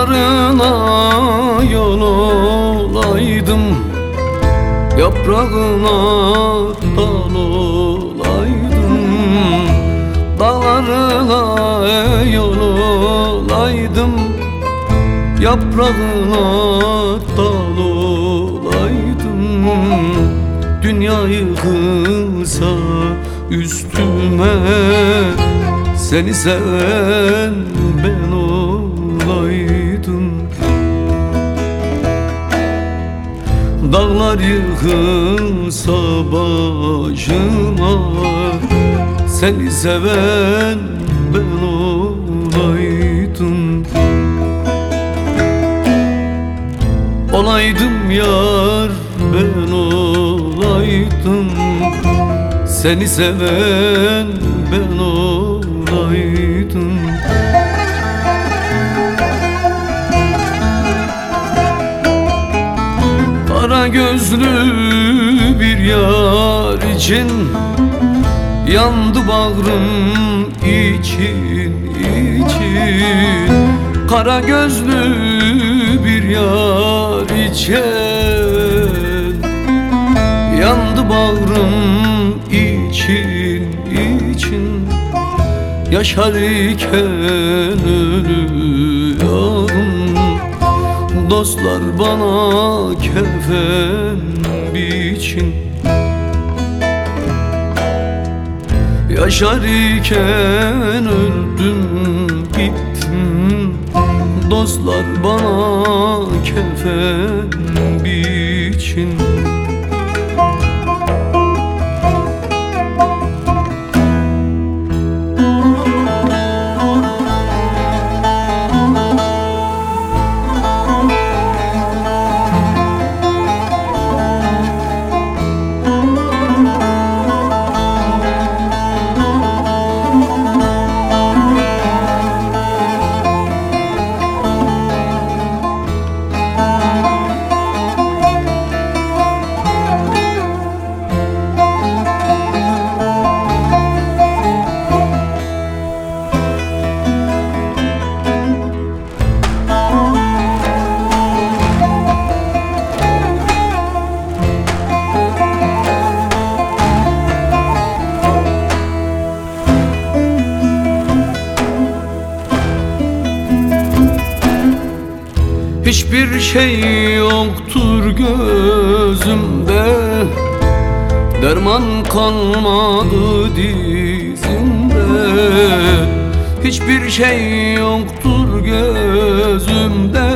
bağlarına yol olaydım Yaprağına dal olaydım. Dağlarına yol olaydım Yaprağına dal olaydım. Dünyayı kısa üstüme Seni seven Dağlar yıkılsa başıma Seni seven ben olaydım. Olaydım yar ben olaydım. Seni seven ben olaydım Kara gözlü bir yar için Yandı bağrım için için. Kara gözlü bir yar için Yandı bağrım için için. Yaşarken ölüyorum Dostlar bana kefen biçin. Yaşarken öldüm gittim Dostlar bana kefen biçin Hiçbir şey yoktur gözümde. Derman kalmadı dizimde. Hiçbir şey yoktur gözümde.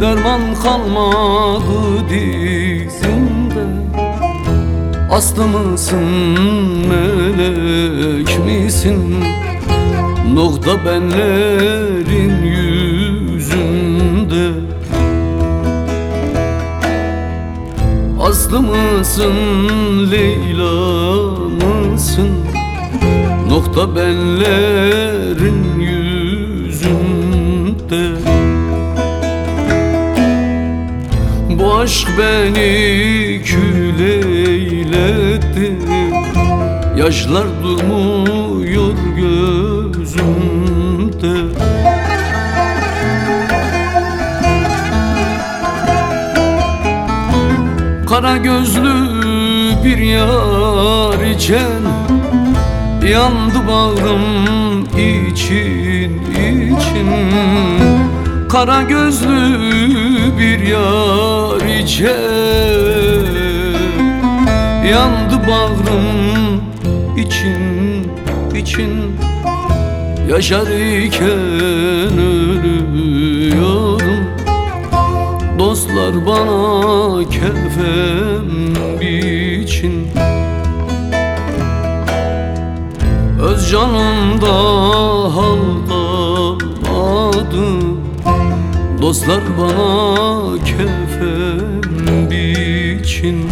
Derman kalmadı dizimde. Aslı mısın melek misin? Nokta benlerin yüzünde Aslı mısın Leyla mısın? Nokta benlerin yüzünde. Bu aşk beni kül eyledi Yaşlar durmuyor gözümde Kara gözlü bir yar için Yandı bağrım için için. Kara gözlü bir yar için Yandı bağrım için için. Yaşarken ölüyorum. Dostlar bana kefen canımda hal kalmadı Dostlar bana kefen biçin